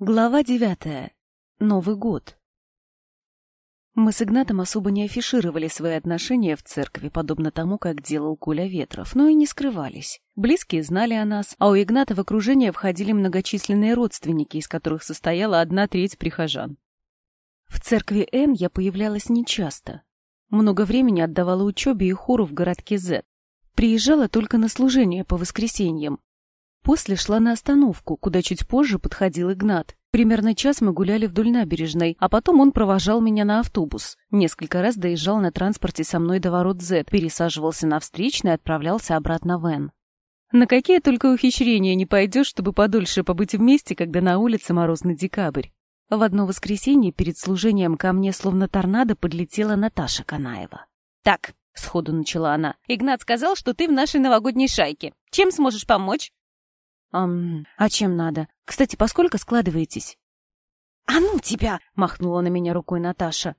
Глава девятая. Новый год. Мы с Игнатом особо не афишировали свои отношения в церкви, подобно тому, как делал Коля Ветров, но и не скрывались. Близкие знали о нас, а у Игната в окружение входили многочисленные родственники, из которых состояла одна треть прихожан. В церкви Н я появлялась нечасто. Много времени отдавала учебе и хору в городке З. Приезжала только на служение по воскресеньям, После шла на остановку, куда чуть позже подходил Игнат. Примерно час мы гуляли вдоль набережной, а потом он провожал меня на автобус. Несколько раз доезжал на транспорте со мной до ворот Z, пересаживался на встречный и отправлялся обратно в Н. На какие только ухищрения не пойдешь, чтобы подольше побыть вместе, когда на улице морозный декабрь. В одно воскресенье перед служением ко мне словно торнадо подлетела Наташа Канаева. «Так», — сходу начала она, — «Игнат сказал, что ты в нашей новогодней шайке. Чем сможешь помочь?» «Ам, а чем надо? Кстати, поскольку складываетесь?» «А ну тебя!» — махнула на меня рукой Наташа.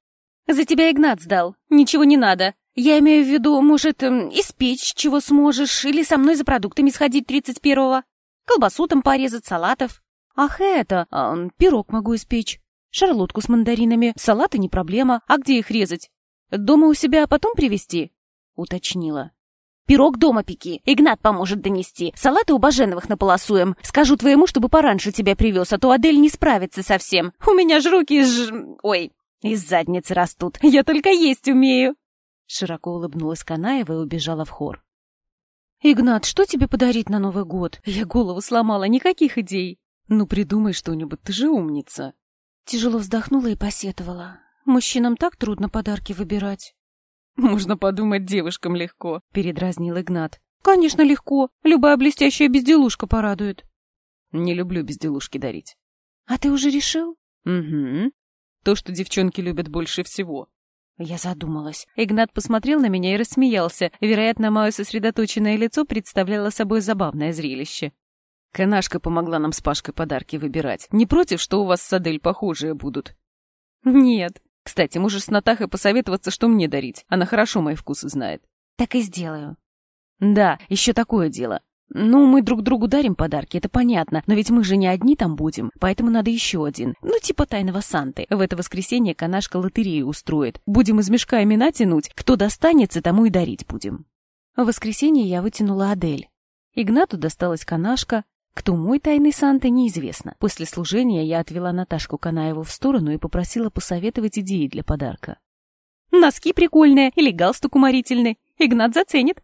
«За тебя Игнат сдал. Ничего не надо. Я имею в виду, может, эм, испечь чего сможешь, или со мной за продуктами сходить тридцать первого. Колбасу там порезать, салатов». «Ах, это, эм, пирог могу испечь. Шарлотку с мандаринами, салаты не проблема. А где их резать? Дома у себя а потом привезти?» — уточнила. Пирог дома пеки. Игнат поможет донести. Салаты у Баженовых наполосуем. Скажу твоему, чтобы пораньше тебя привез, а то Адель не справится совсем. У меня ж руки из... Ой, из задницы растут. Я только есть умею. Широко улыбнулась Канаева и убежала в хор. «Игнат, что тебе подарить на Новый год? Я голову сломала, никаких идей. Ну, придумай что-нибудь, ты же умница». Тяжело вздохнула и посетовала. Мужчинам так трудно подарки выбирать. «Можно подумать, девушкам легко», — передразнил Игнат. «Конечно, легко. Любая блестящая безделушка порадует». «Не люблю безделушки дарить». «А ты уже решил?» «Угу. То, что девчонки любят больше всего». Я задумалась. Игнат посмотрел на меня и рассмеялся. Вероятно, мое сосредоточенное лицо представляло собой забавное зрелище. Канашка помогла нам с Пашкой подарки выбирать. Не против, что у вас с Адель похожие будут? Нет, кстати, можешь с Натахой посоветоваться, что мне дарить. Она хорошо мои вкусы знает. Так и сделаю. Да, еще такое дело. Ну, мы друг другу дарим подарки, это понятно, но ведь мы же не одни там будем, поэтому надо еще один. Ну, типа тайного Санты. В это воскресенье канашка лотерею устроит. Будем из мешка имена тянуть, кто достанется, тому и дарить будем. В воскресенье я вытянула Адель. Игнату досталась канашка, кто мой тайный Санта, неизвестно. После служения я отвела Наташку Канаеву в сторону и попросила посоветовать идеи для подарка. «Носки прикольные или галстук уморительный. Игнат заценит».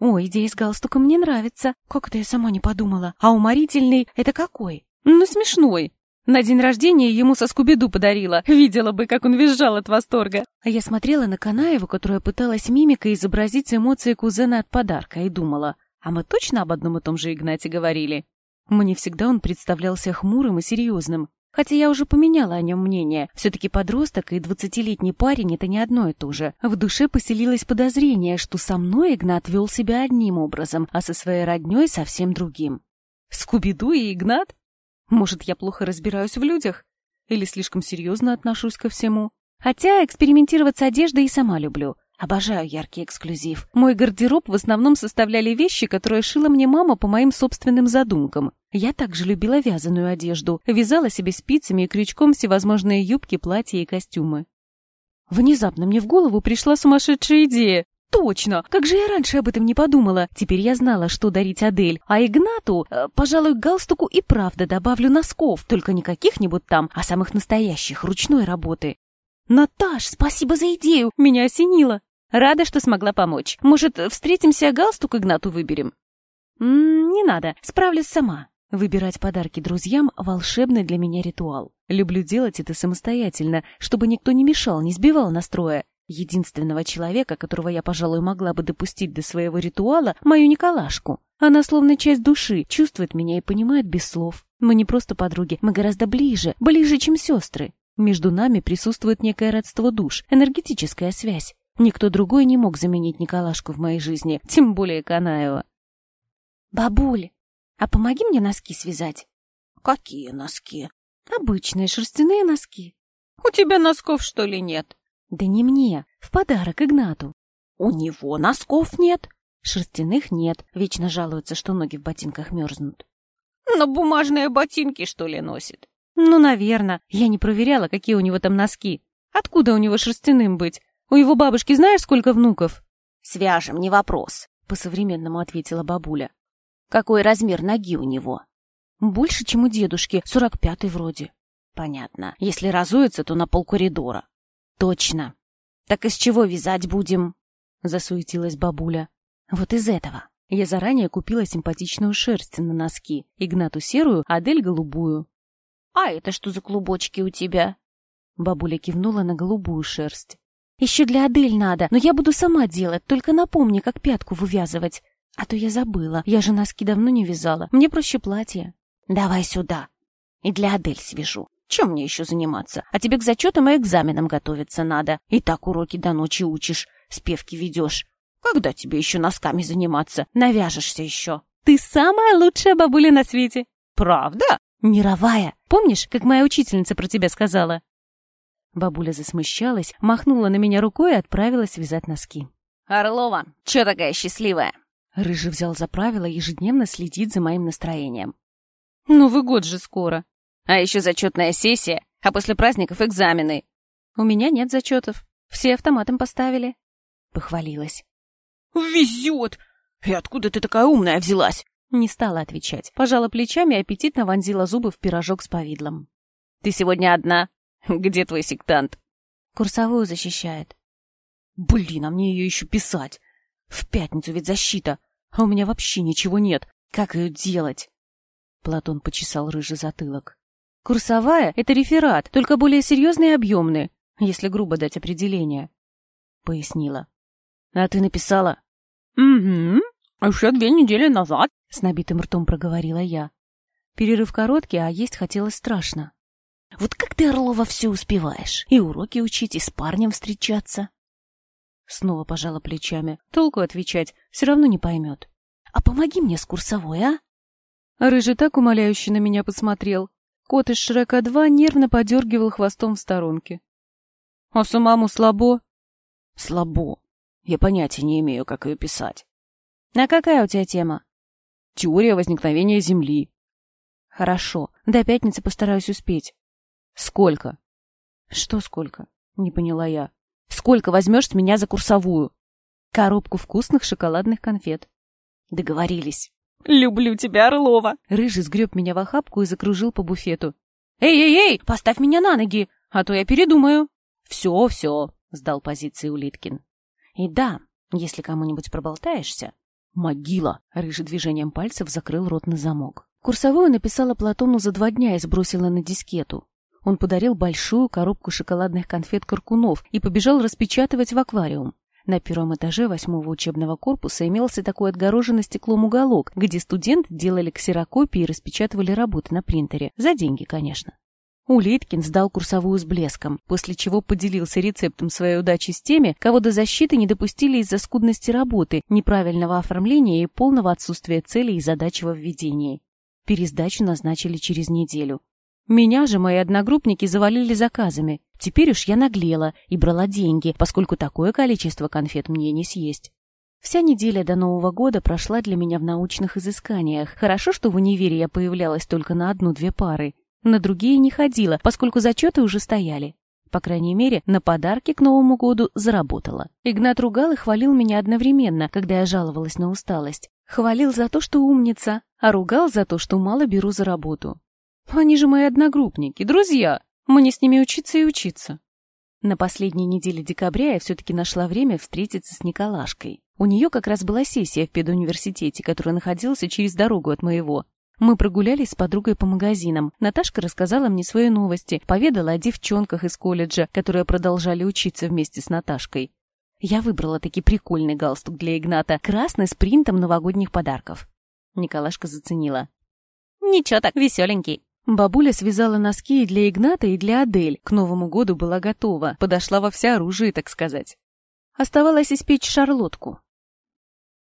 «О, идея с галстуком мне нравится. Как это я сама не подумала. А уморительный — это какой?» «Ну, смешной. На день рождения ему со Скуби-Ду подарила. Видела бы, как он визжал от восторга. А я смотрела на Канаеву, которая пыталась мимикой изобразить эмоции кузена от подарка, и думала, а мы точно об одном и том же Игнате говорили? Мне всегда он представлялся хмурым и серьезным, хотя я уже поменяла о нем мнение. Все-таки подросток и двадцатилетний парень — это не одно и то же. В душе поселилось подозрение, что со мной Игнат вел себя одним образом, а со своей родней совсем другим. Скуби-Ду и Игнат? Может, я плохо разбираюсь в людях? Или слишком серьезно отношусь ко всему? Хотя экспериментировать с одеждой и сама люблю — Обожаю яркий эксклюзив. Мой гардероб в основном составляли вещи, которые шила мне мама по моим собственным задумкам. Я также любила вязаную одежду, вязала себе спицами и крючком всевозможные юбки, платья и костюмы. Внезапно мне в голову пришла сумасшедшая идея. Точно! Как же я раньше об этом не подумала? Теперь я знала, что дарить Адель. А Игнату, э, пожалуй, галстуку и правда добавлю носков, только не каких-нибудь там, а самых настоящих, ручной работы. «Наташ, спасибо за идею! Меня осенило!» Рада, что смогла помочь. Может, встретимся, галстук Игнату выберем? М -м, не надо, справлюсь сама. Выбирать подарки друзьям — волшебный для меня ритуал. Люблю делать это самостоятельно, чтобы никто не мешал, не сбивал настроя. Единственного человека, которого я, пожалуй, могла бы допустить до своего ритуала, мою Николашку. Она словно часть души, чувствует меня и понимает без слов. Мы не просто подруги, мы гораздо ближе, ближе, чем сестры. Между нами присутствует некое родство душ, энергетическая связь. Никто другой не мог заменить Николашку в моей жизни, тем более Канаева. «Бабуль, а помоги мне носки связать». «Какие носки?» «Обычные шерстяные носки». «У тебя носков, что ли, нет?» «Да не мне, в подарок Игнату». «У него носков нет?» «Шерстяных нет, вечно жалуются, что ноги в ботинках мерзнут». «Но бумажные ботинки, что ли, носит?» Ну, наверное. Я не проверяла, какие у него там носки. Откуда у него шерстяным быть? У его бабушки знаешь, сколько внуков? Свяжем, не вопрос, по-современному ответила бабуля. Какой размер ноги у него? Больше, чем у дедушки, сорок пятый вроде. Понятно. Если разуется, то на полкоридора. Точно. Так из чего вязать будем? Засуетилась бабуля. Вот из этого. Я заранее купила симпатичную шерсть на носки. Игнату серую, Адель голубую. «А это что за клубочки у тебя?» Бабуля кивнула на голубую шерсть. «Еще для Адель надо, но я буду сама делать, только напомни, как пятку вывязывать. А то я забыла, я же носки давно не вязала, мне проще платье». «Давай сюда, и для Адель свяжу. Чем мне еще заниматься? А тебе к зачетам и экзаменам готовиться надо. И так уроки до ночи учишь, спевки ведешь. Когда тебе еще носками заниматься? Навяжешься еще». «Ты самая лучшая бабуля на свете». «Правда?» «Мировая. Помнишь, как моя учительница про тебя сказала?» Бабуля засмущалась, махнула на меня рукой и отправилась вязать носки. «Орлова, чё такая счастливая?» Рыжий взял за правило ежедневно следить за моим настроением. «Новый год же скоро. А еще зачетная сессия, а после праздников экзамены». «У меня нет зачетов. Все автоматом поставили». Похвалилась. «Везет! И откуда ты такая умная взялась?» Не стала отвечать. Пожала плечами и аппетитно вонзила зубы в пирожок с повидлом. «Ты сегодня одна. Где твой сектант?» «Курсовую защищает». «Блин, а мне ее еще писать. В пятницу ведь защита, а у меня вообще ничего нет. Как ее делать?» Платон почесал рыжий затылок. «Курсовая — это реферат, только более серьезный и объемный, если грубо дать определение», — пояснила. «А ты написала?» «Угу. Еще две недели назад», — с набитым ртом проговорила я. Перерыв короткий, а есть хотелось страшно. «Вот как ты, Орлова, все успеваешь? И уроки учить, и с парнем встречаться?» Снова пожала плечами. Толку отвечать, все равно не поймет. «А помоги мне с курсовой, а?» Рыжий так умоляюще на меня посмотрел. Кот из Шрека 2 нервно подергивал хвостом в сторонке. «А самому слабо?» «Слабо. Я понятия не имею, как ее писать». «А какая у тебя тема?» «Теория возникновения Земли». «Хорошо. До пятницы постараюсь успеть». «Сколько?» «Что сколько?» — не поняла я. «Сколько возьмешь с меня за курсовую?» «Коробку вкусных шоколадных конфет». «Договорились». «Люблю тебя, Орлова!» Рыжий сгреб меня в охапку и закружил по буфету. «Эй-эй-эй, поставь меня на ноги, а то я передумаю!» «Все, все!» — сдал позиции Улиткин. «И да, если кому-нибудь проболтаешься...» «Могила!» — Рыжий движением пальцев закрыл рот на замок. Курсовую написала Платону за два дня и сбросила на дискету. Он подарил большую коробку шоколадных конфет «Каркунов» и побежал распечатывать в аквариум. На первом этаже восьмого учебного корпуса имелся такой отгороженный стеклом уголок, где студенты делали ксерокопии и распечатывали работы на принтере. За деньги, конечно. Улиткин сдал курсовую с блеском, после чего поделился рецептом своей удачи с теми, кого до защиты не допустили из-за скудности работы, неправильного оформления и полного отсутствия целей и задач во введении. Пересдачу назначили через неделю. Меня же мои одногруппники завалили заказами. Теперь уж я наглела и брала деньги, поскольку такое количество конфет мне не съесть. Вся неделя до Нового года прошла для меня в научных изысканиях. Хорошо, что в универе я появлялась только на одну-две пары. На другие не ходила, поскольку зачеты уже стояли. По крайней мере, на подарки к Новому году заработала. Игнат ругал и хвалил меня одновременно, когда я жаловалась на усталость. Хвалил за то, что умница, а ругал за то, что мало беру за работу. Они же мои одногруппники, друзья. Мне с ними учиться и учиться. На последней неделе декабря я все-таки нашла время встретиться с Николашкой. У нее как раз была сессия в педуниверситете, который находился через дорогу от моего. Мы прогулялись с подругой по магазинам. Наташка рассказала мне свои новости, поведала о девчонках из колледжа, которые продолжали учиться вместе с Наташкой. Я выбрала таки прикольный галстук для Игната, красный с принтом новогодних подарков. Николашка заценила. «Ничего так, веселенький. Бабуля связала носки и для Игната, и для Адель. К Новому году была готова, подошла во всеоружии, так сказать. Оставалось испечь шарлотку.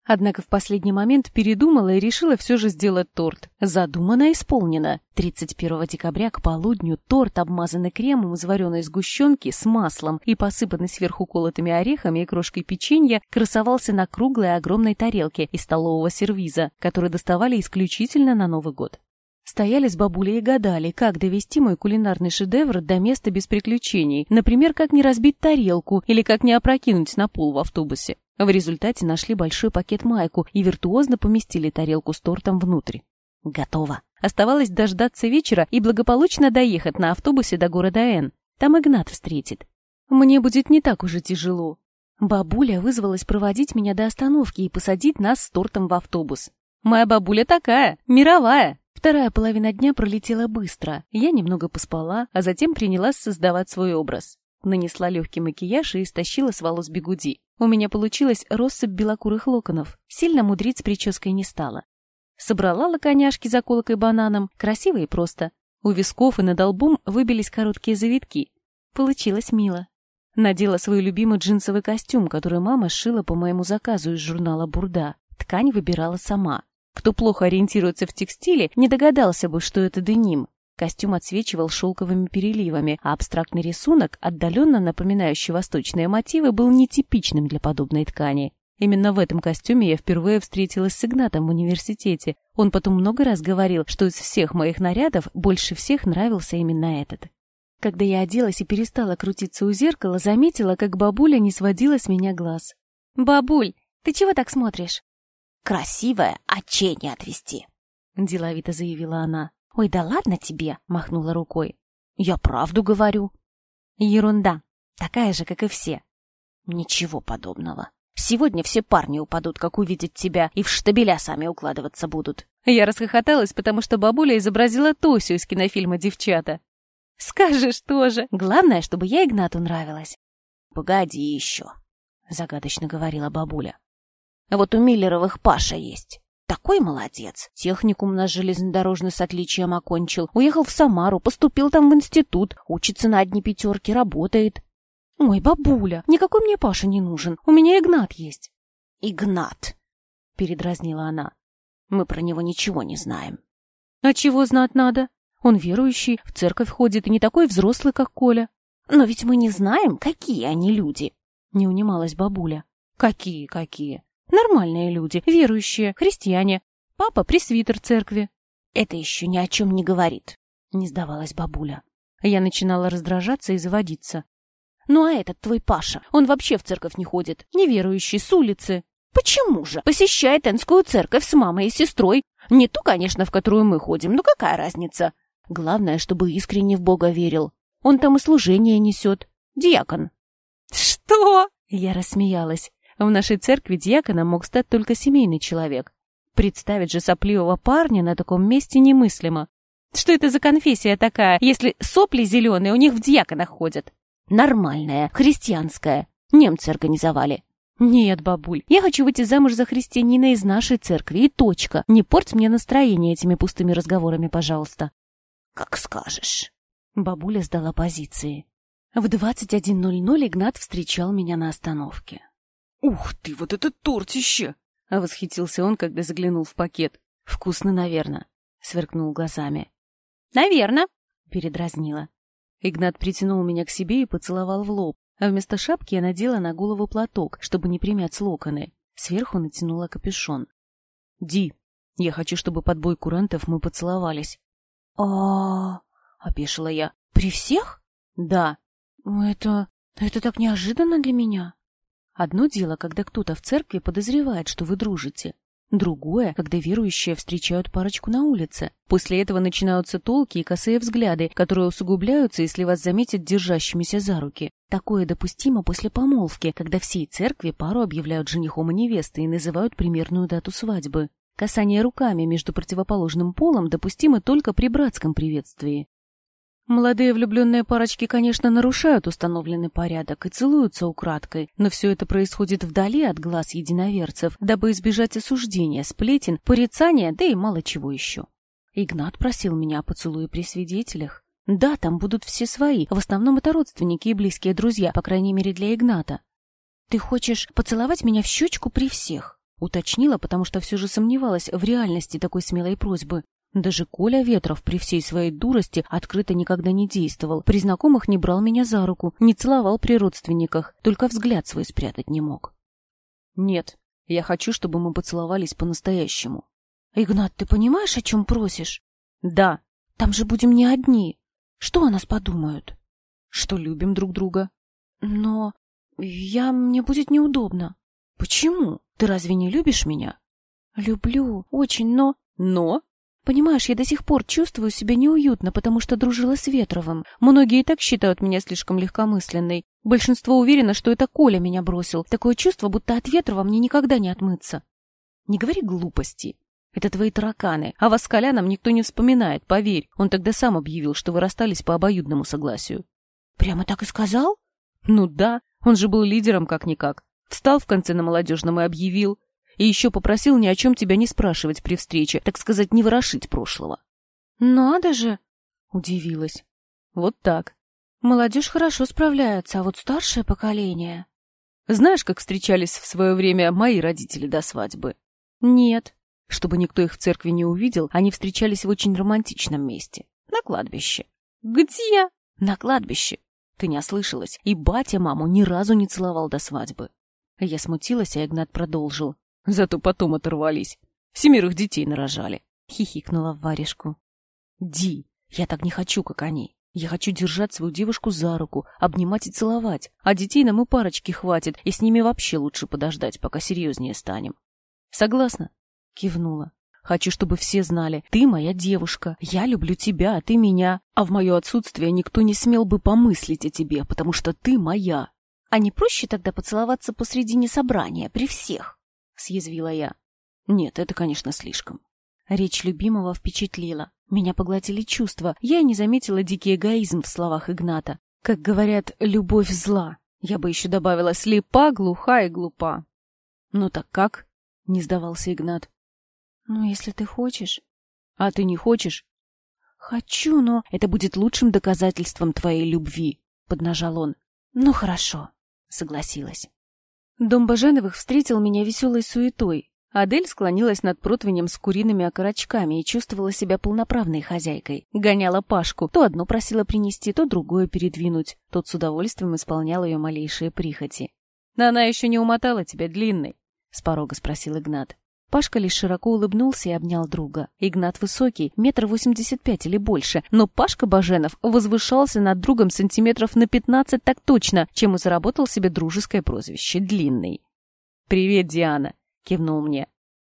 Однако в последний момент передумала и решила все же сделать торт. Задумано исполнено. 31 декабря к полудню торт, обмазанный кремом из вареной сгущенки с маслом и посыпанный сверху колотыми орехами и крошкой печенья, красовался на круглой огромной тарелке из столового сервиза, который доставали исключительно на Новый год. Стояли с бабулей и гадали, как довести мой кулинарный шедевр до места без приключений. Например, как не разбить тарелку или как не опрокинуть на пол в автобусе. В результате нашли большой пакет майку и виртуозно поместили тарелку с тортом внутрь. Готово. Оставалось дождаться вечера и благополучно доехать на автобусе до города Н. Там Игнат встретит. Мне будет не так уже тяжело. Бабуля вызвалась проводить меня до остановки и посадить нас с тортом в автобус. Моя бабуля такая, мировая. Вторая половина дня пролетела быстро. Я немного поспала, а затем принялась создавать свой образ. Нанесла легкий макияж и истощила с волос бегуди. У меня получилась россыпь белокурых локонов. Сильно мудрить с прической не стала. Собрала лаконяшки заколкой бананом, красиво и просто. У висков и над лбом выбились короткие завитки. Получилось мило. Надела свой любимый джинсовый костюм, который мама сшила по моему заказу из журнала «Бурда». Ткань выбирала сама. Кто плохо ориентируется в текстиле, не догадался бы, что это деним. Костюм отсвечивал шелковыми переливами, а абстрактный рисунок, отдаленно напоминающий восточные мотивы, был нетипичным для подобной ткани. Именно в этом костюме я впервые встретилась с Игнатом в университете. Он потом много раз говорил, что из всех моих нарядов больше всех нравился именно этот. Когда я оделась и перестала крутиться у зеркала, заметила, как бабуля не сводила с меня глаз. «Бабуль, ты чего так смотришь?» «Красивая, а чей не отвести?» — деловито заявила она. «Ой, да ладно тебе!» — махнула рукой. «Я правду говорю». «Ерунда. Такая же, как и все». «Ничего подобного. Сегодня все парни упадут, как увидят тебя, и в штабеля сами укладываться будут». Я расхохоталась, потому что бабуля изобразила Тосю из кинофильма «Девчата». «Скажешь тоже. Главное, чтобы я Игнату нравилась». «Погоди еще», — загадочно говорила бабуля. «Вот у Миллеровых Паша есть. Такой молодец. Техникум наш железнодорожный с отличием окончил. Уехал в Самару, поступил там в институт, учится на одни пятерки, работает. Ой, бабуля, никакой мне Паша не нужен. У меня Игнат есть. Игнат, передразнила она. Мы про него ничего не знаем. А чего знать надо? Он верующий, в церковь ходит и не такой взрослый, как Коля. Но ведь мы не знаем, какие они люди. Не унималась бабуля. Какие, какие? Нормальные люди, верующие, христиане. Папа пресвитер церкви. Это еще ни о чем не говорит, не сдавалась бабуля. Я начинала раздражаться и заводиться. Ну а этот твой Паша, он вообще в церковь не ходит, неверующий, с улицы. Почему же? Посещает Энскую церковь с мамой и сестрой. Не ту, конечно, в которую мы ходим, но какая разница? Главное, чтобы искренне в Бога верил. Он там и служение несет. Диакон. Что? Я рассмеялась. В нашей церкви диаконом мог стать только семейный человек. Представить же сопливого парня на таком месте немыслимо. Что это за конфессия такая, если сопли зеленые у них в диаконах ходят? Нормальная, христианская. Немцы организовали. Нет, бабуль, я хочу выйти замуж за христианина из нашей церкви, и точка. Не порть мне настроение этими пустыми разговорами, пожалуйста. Как скажешь. Бабуля сдала позиции. В 21.00 Игнат встречал меня на остановке. «Ух ты, вот это тортище!» — восхитился он, когда заглянул в пакет. «Вкусно, наверное», — сверкнул глазами. «Наверно», — передразнила. Игнат притянул меня к себе и поцеловал в лоб, а вместо шапки я надела на голову платок, чтобы не примять локоны. Сверху натянула капюшон. «Ди, я хочу, чтобы под бой курантов мы поцеловались». «А-а-а!» — опешила я. «При всех?» «Да». «Это... это так неожиданно для меня». Одно дело, когда кто-то в церкви подозревает, что вы дружите. Другое, когда верующие встречают парочку на улице. После этого начинаются толки и косые взгляды, которые усугубляются, если вас заметят держащимися за руки. Такое допустимо после помолвки, когда всей церкви пару объявляют женихом и невестой и называют примерную дату свадьбы. Касание руками между противоположным полом допустимо только при братском приветствии. Молодые влюбленные парочки, конечно, нарушают установленный порядок и целуются украдкой, но все это происходит вдали от глаз единоверцев, дабы избежать осуждения, сплетен, порицания, да и мало чего еще. Игнат просил меня о поцелуе при свидетелях. Да, там будут все свои, в основном это родственники и близкие друзья, по крайней мере для Игната. «Ты хочешь поцеловать меня в щечку при всех?» Уточнила, потому что все же сомневалась в реальности такой смелой просьбы. Даже Коля Ветров при всей своей дурости открыто никогда не действовал, при знакомых не брал меня за руку, не целовал при родственниках, только взгляд свой спрятать не мог. «Нет, я хочу, чтобы мы поцеловались по-настоящему». «Игнат, ты понимаешь, о чем просишь?» Да. Там же будем не одни. Что о нас подумают? Что любим друг друга. Но я... мне будет неудобно. Почему? Ты разве не любишь меня? Люблю, очень, но... Но? Понимаешь, я до сих пор чувствую себя неуютно, потому что дружила с Ветровым. Многие и так считают меня слишком легкомысленной. Большинство уверено, что это Коля меня бросил. Такое чувство, будто от Ветрова мне никогда не отмыться. Не говори глупости. Это твои тараканы. А вас с Коляном никто не вспоминает, поверь. Он тогда сам объявил, что вы расстались по обоюдному согласию. Прямо так и сказал? Ну да, он же был лидером как-никак. Встал в конце на молодежном и объявил. И еще попросил ни о чем тебя не спрашивать при встрече, так сказать, не ворошить прошлого. Надо же! Удивилась. Вот так. Молодежь хорошо справляется, а вот старшее поколение... Знаешь, как встречались в свое время мои родители до свадьбы? Нет. Чтобы никто их в церкви не увидел, они встречались в очень романтичном месте. На кладбище. Где? На кладбище. Ты не ослышалась. И батя маму ни разу не целовал до свадьбы. Я смутилась, а Игнат продолжил. Зато потом оторвались. Семерых детей нарожали. Хихикнула в варежку. Ди, я так не хочу, как они. Я хочу держать свою девушку за руку, обнимать и целовать. А детей нам и парочки хватит, и с ними вообще лучше подождать, пока серьезнее станем. Согласна? Кивнула. Хочу, чтобы все знали, ты моя девушка, я люблю тебя, а ты меня. А в мое отсутствие никто не смел бы помыслить о тебе, потому что ты моя. А не проще тогда поцеловаться посредине собрания, при всех? Съязвила я. Нет, это, конечно, слишком. Речь любимого впечатлила. Меня поглотили чувства. Я и не заметила дикий эгоизм в словах Игната. Как говорят, любовь зла. Я бы еще добавила слепа, глуха и глупа. Ну так как? Не сдавался Игнат. Ну, если ты хочешь. А ты не хочешь? Хочу, но это будет лучшим доказательством твоей любви, поднажал он. Ну хорошо, согласилась. Дом Баженовых встретил меня веселой суетой. Адель склонилась над противнем с куриными окорочками и чувствовала себя полноправной хозяйкой. Гоняла Пашку, то одно просила принести, то другое передвинуть. Тот с удовольствием исполнял ее малейшие прихоти. «Но она еще не умотала тебя длинной?» — с порога спросил Игнат. Пашка лишь широко улыбнулся и обнял друга. Игнат высокий, метр восемьдесят пять или больше, но Пашка Баженов возвышался над другом сантиметров на пятнадцать так точно, чем и заработал себе дружеское прозвище «Длинный». «Привет, Диана!» — кивнул мне.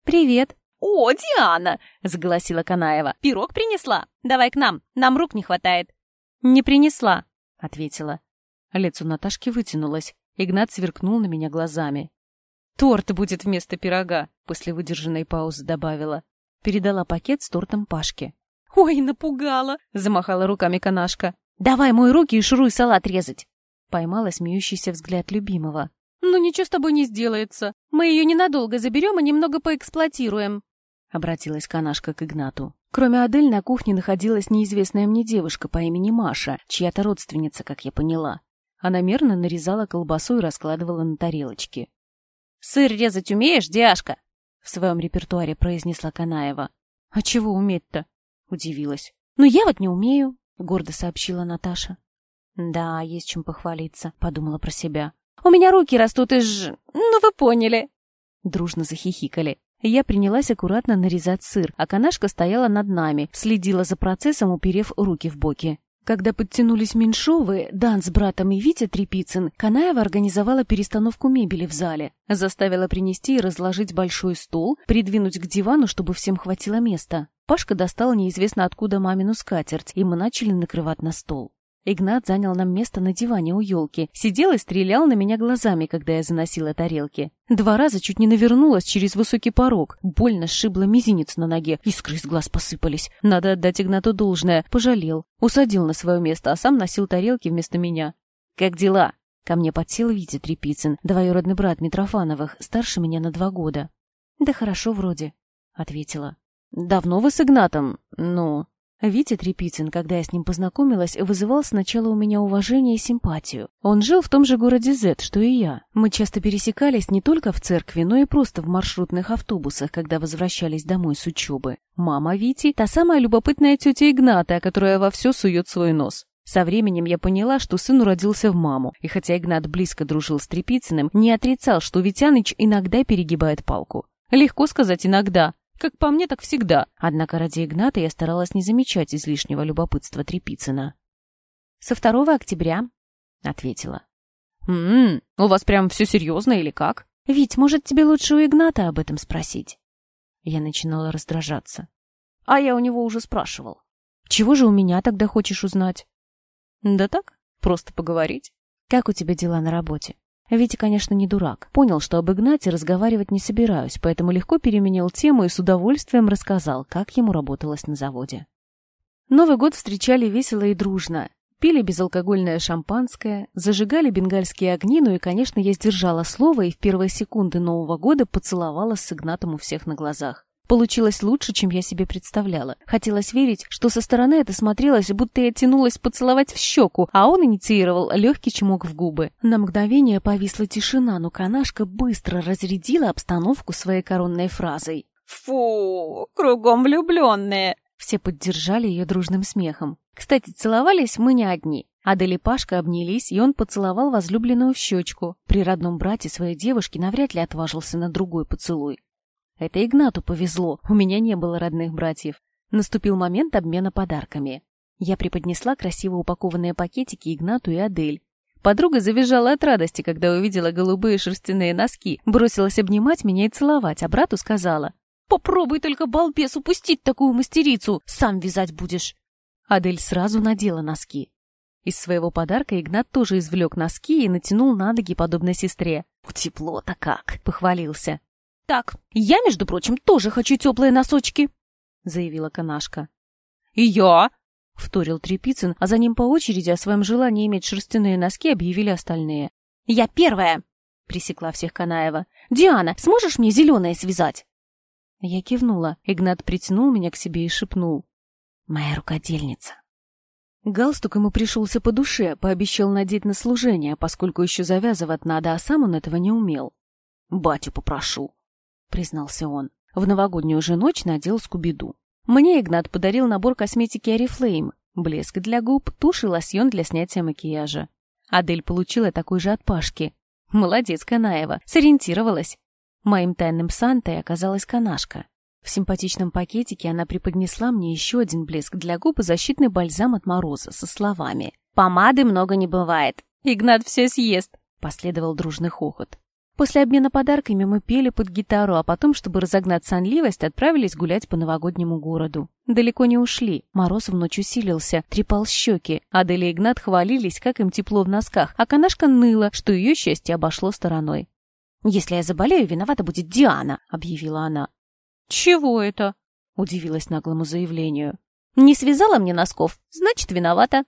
«Привет!» «О, Диана!» — заголосила Канаева. «Пирог принесла? Давай к нам, нам рук не хватает». «Не принесла», — ответила. Лицо Наташки вытянулось. Игнат сверкнул на меня глазами. «Торт будет вместо пирога», — после выдержанной паузы добавила. Передала пакет с тортом Пашке. «Ой, напугала!» — замахала руками канашка. «Давай мой руки и шуруй салат резать!» Поймала смеющийся взгляд любимого. «Ну ничего с тобой не сделается. Мы ее ненадолго заберем и немного поэксплуатируем», — обратилась канашка к Игнату. Кроме Адель на кухне находилась неизвестная мне девушка по имени Маша, чья-то родственница, как я поняла. Она мерно нарезала колбасу и раскладывала на тарелочки. «Сыр резать умеешь, Диашка?» — в своем репертуаре произнесла Канаева. «А чего уметь-то?» — удивилась. «Ну, я вот не умею», — гордо сообщила Наташа. «Да, есть чем похвалиться», — подумала про себя. «У меня руки растут из... Ну, вы поняли». Дружно захихикали. Я принялась аккуратно нарезать сыр, а канашка стояла над нами, следила за процессом, уперев руки в боки. Когда подтянулись Меньшовы, Дан с братом и Витя Трепицын, Канаева организовала перестановку мебели в зале. Заставила принести и разложить большой стол, придвинуть к дивану, чтобы всем хватило места. Пашка достал неизвестно откуда мамину скатерть, и мы начали накрывать на стол. Игнат занял нам место на диване у елки. Сидел и стрелял на меня глазами, когда я заносила тарелки. Два раза чуть не навернулась через высокий порог. Больно сшибла мизинец на ноге. Искры из глаз посыпались. Надо отдать Игнату должное. Пожалел. Усадил на свое место, а сам носил тарелки вместо меня. «Как дела?» Ко мне подсел Витя Трепицын, двоюродный брат Митрофановых, старше меня на два года. «Да хорошо вроде», — ответила. «Давно вы с Игнатом? Ну...» Витя Трепицын, когда я с ним познакомилась, вызывал сначала у меня уважение и симпатию. Он жил в том же городе Z, что и я. Мы часто пересекались не только в церкви, но и просто в маршрутных автобусах, когда возвращались домой с учебы. Мама Вити — та самая любопытная тетя Игната, которая во все сует свой нос. Со временем я поняла, что сын уродился в маму, и хотя Игнат близко дружил с Трепицыным, не отрицал, что Витяныч иногда перегибает палку. Легко сказать «иногда», Как по мне, так всегда. Однако ради Игната я старалась не замечать излишнего любопытства Трепицына. «Со 2 октября», — ответила. «М-м, у вас прям все серьезно или как?» «Вить, может, тебе лучше у Игната об этом спросить?» Я начинала раздражаться. А я у него уже спрашивал. «Чего же у меня тогда хочешь узнать?» «Да так, просто поговорить». «Как у тебя дела на работе?» Витя, конечно, не дурак. Понял, что об Игнате разговаривать не собираюсь, поэтому легко переменил тему и с удовольствием рассказал, как ему работалось на заводе. Новый год встречали весело и дружно. Пили безалкогольное шампанское, зажигали бенгальские огни, ну и, конечно, я сдержала слово и в первые секунды Нового года поцеловала с Игнатом у всех на глазах. Получилось лучше, чем я себе представляла. Хотелось верить, что со стороны это смотрелось, будто я тянулась поцеловать в щеку, а он инициировал легкий чмок в губы. На мгновение повисла тишина, но канашка быстро разрядила обстановку своей коронной фразой. «Фу, кругом влюбленные!» Все поддержали ее дружным смехом. Кстати, целовались мы не одни. Адель и Пашка обнялись, и он поцеловал возлюбленную в щечку. При родном брате своей девушки навряд ли отважился на другой поцелуй. Это Игнату повезло, у меня не было родных братьев. Наступил момент обмена подарками. Я преподнесла красиво упакованные пакетики Игнату и Адель. Подруга завизжала от радости, когда увидела голубые шерстяные носки, бросилась обнимать меня и целовать, а брату сказала, «Попробуй только, балбес, упустить такую мастерицу, сам вязать будешь». Адель сразу надела носки. Из своего подарка Игнат тоже извлек носки и натянул на ноги, подобно сестре. «Тепло-то как!» — похвалился. «Так, я, между прочим, тоже хочу теплые носочки», — заявила Канашка. «И я!» — вторил Трепицын, а за ним по очереди о своем желании иметь шерстяные носки объявили остальные. «Я первая!» — пресекла всех Канаева. «Диана, сможешь мне зеленое связать?» Я кивнула. Игнат притянул меня к себе и шепнул. «Моя рукодельница». Галстук ему пришелся по душе, пообещал надеть на служение, поскольку еще завязывать надо, а сам он этого не умел. «Батю попрошу», — признался он. В новогоднюю же ночь надел скубиду. Мне Игнат подарил набор косметики Oriflame, блеск для губ, тушь и лосьон для снятия макияжа. Адель получила такой же от Пашки. Молодец, Канаева, сориентировалась. Моим тайным Сантой оказалась Канашка. В симпатичном пакетике она преподнесла мне еще один блеск для губ и защитный бальзам от мороза со словами «Помады много не бывает. Игнат все съест», — последовал дружный хохот. После обмена подарками мы пели под гитару, а потом, чтобы разогнать сонливость, отправились гулять по новогоднему городу. Далеко не ушли. Мороз в ночь усилился, трепал щеки. Адель и Игнат хвалились, как им тепло в носках, а канашка ныла, что ее счастье обошло стороной. «Если я заболею, виновата будет Диана», — объявила она. «Чего это?» — удивилась наглому заявлению. «Не связала мне носков, значит, виновата».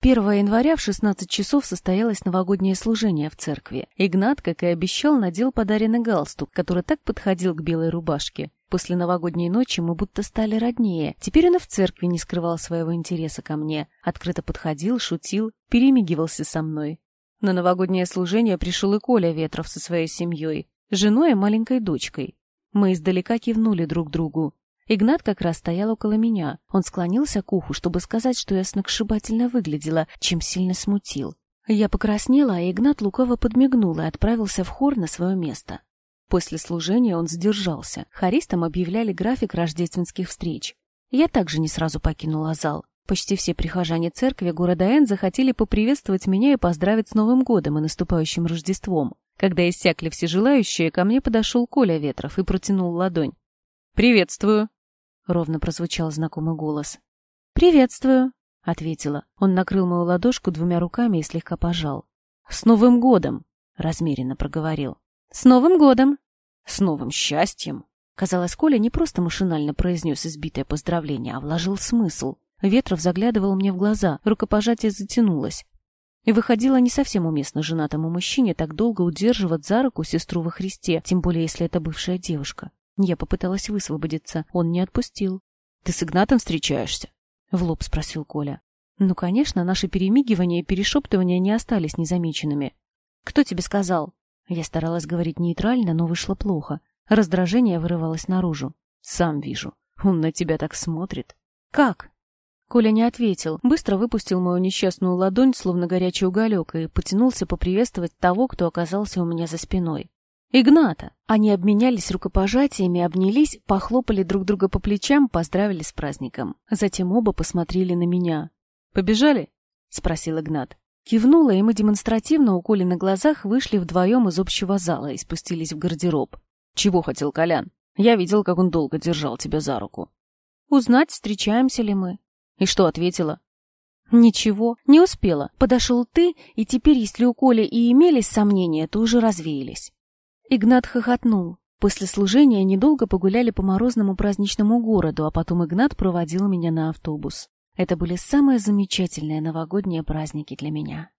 1 января в 16 часов состоялось новогоднее служение в церкви. Игнат, как и обещал, надел подаренный галстук, который так подходил к белой рубашке. После новогодней ночи мы будто стали роднее. Теперь он и в церкви не скрывал своего интереса ко мне. Открыто подходил, шутил, перемигивался со мной. На новогоднее служение пришел и Коля Ветров со своей семьей, женой и маленькой дочкой. Мы издалека кивнули друг другу. Игнат как раз стоял около меня. Он склонился к уху, чтобы сказать, что я сногсшибательно выглядела, чем сильно смутил. Я покраснела, а Игнат лукаво подмигнул и отправился в хор на свое место. После служения он задержался. Хористам объявляли график рождественских встреч. Я также не сразу покинула зал. Почти все прихожане церкви города Н захотели поприветствовать меня и поздравить с Новым годом и наступающим Рождеством. Когда иссякли все желающие, ко мне подошел Коля Ветров и протянул ладонь. «Приветствую!» Ровно прозвучал знакомый голос. «Приветствую», — ответила. Он накрыл мою ладошку двумя руками и слегка пожал. «С Новым годом!» — размеренно проговорил. «С Новым годом!» «С новым счастьем!» Казалось, Коля не просто машинально произнес избитое поздравление, а вложил смысл. Ветров заглядывал мне в глаза, рукопожатие затянулось. И выходило не совсем уместно женатому мужчине так долго удерживать за руку сестру во Христе, тем более если это бывшая девушка. Я попыталась высвободиться. Он не отпустил. «Ты с Игнатом встречаешься?» — в лоб спросил Коля. Ну, конечно, наши перемигивания и перешептывания не остались незамеченными. «Кто тебе сказал?» Я старалась говорить нейтрально, но вышло плохо. Раздражение вырывалось наружу. «Сам вижу. Он на тебя так смотрит». «Как?» Коля не ответил, быстро выпустил мою несчастную ладонь, словно горячий уголек, и потянулся поприветствовать того, кто оказался у меня за спиной. Игната. Они обменялись рукопожатиями, обнялись, похлопали друг друга по плечам, поздравили с праздником. Затем оба посмотрели на меня. «Побежали?» — спросил Игнат. Кивнула, и мы демонстративно у Коли на глазах вышли вдвоем из общего зала и спустились в гардероб. «Чего хотел Колян? Я видел, как он долго держал тебя за руку». «Узнать, встречаемся ли мы». «И что ответила?» «Ничего, не успела. Подошел ты, и теперь, если у Коли и имелись сомнения, то уже развеялись». Игнат хохотнул. После служения недолго погуляли по морозному праздничному городу, а потом Игнат проводил меня на автобус. Это были самые замечательные новогодние праздники для меня.